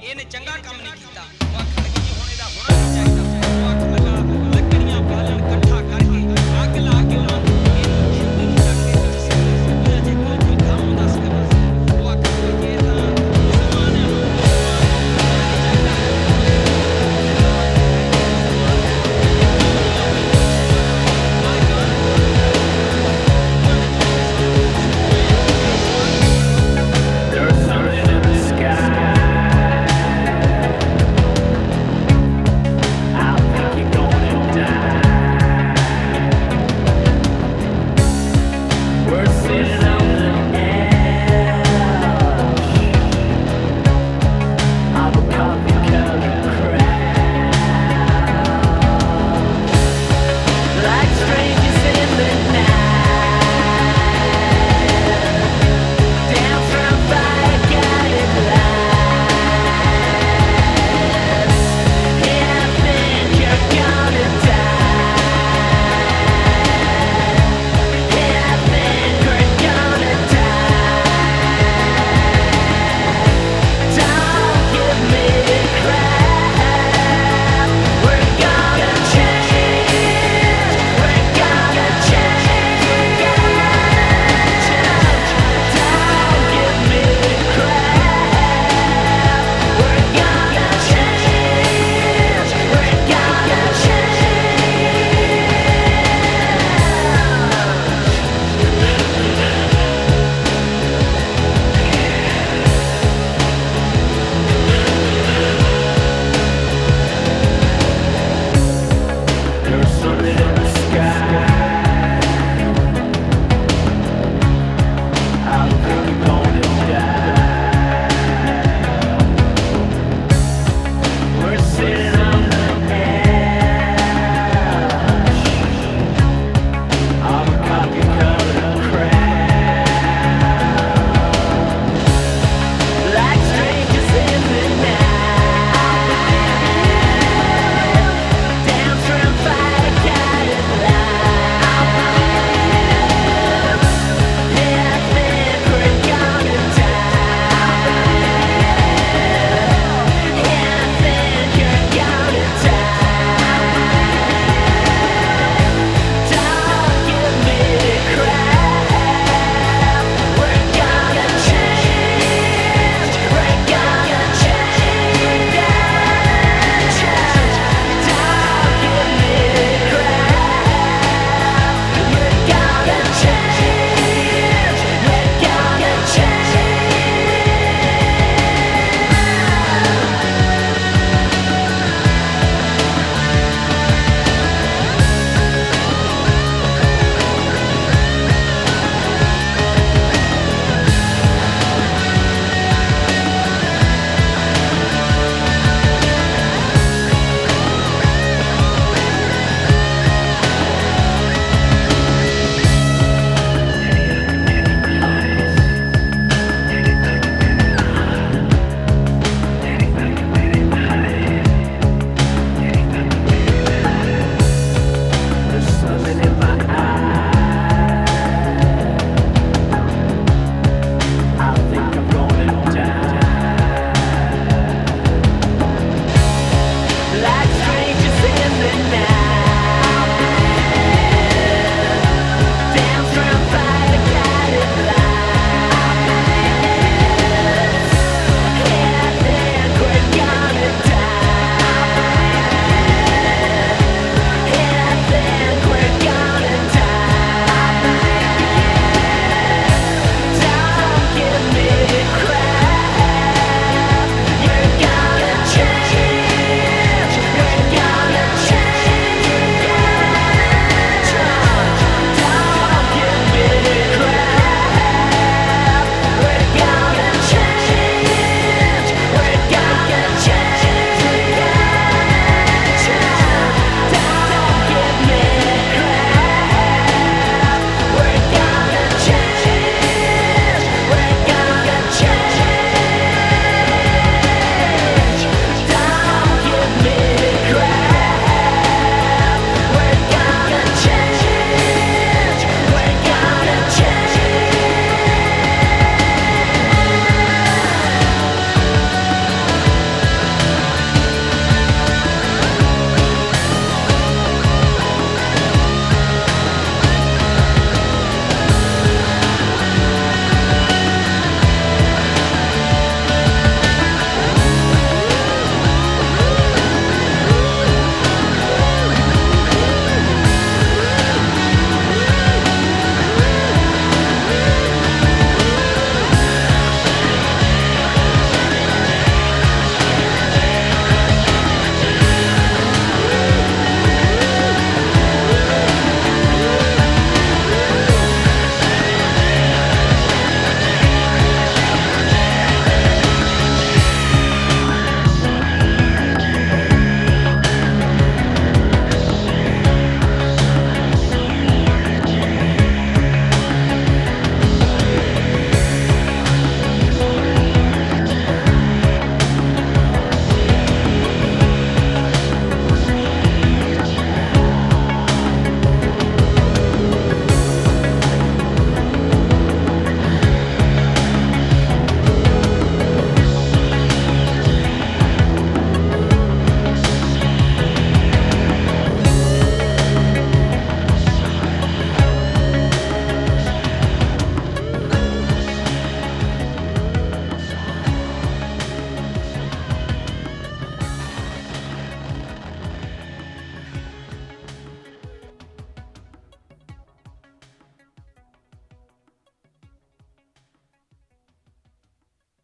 ਇਹਨੇ ਚੰਗਾ ਕੰਮ ਨਹੀਂ ਕੀਤਾ। ਉਹ ਆਖਣ ਲੱਗੀ ਜੀ ਹੋਣਾ ਚਾਹੀਦਾ?